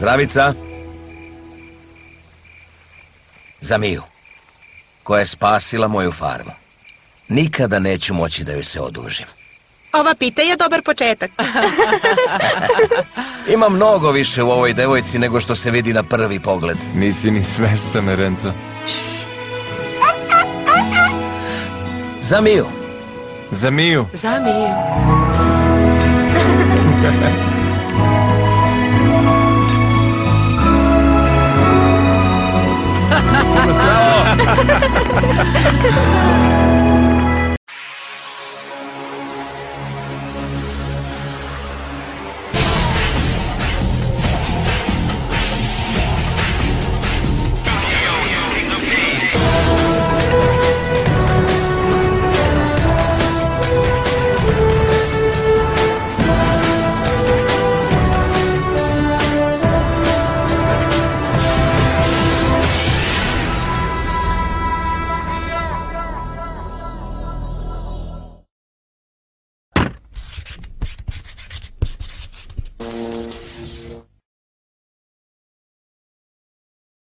Zdravica. Za Miju, koja je spasila moju farmu. Nikada neću moći da joj se odužim. Ova pita je dobar početak. Ima mnogo više u ovoj devojci nego što se vidi na prvi pogled. Nisi ni svestan, Renzo. Za Miju. Za Miju. Za Miju. 我们来做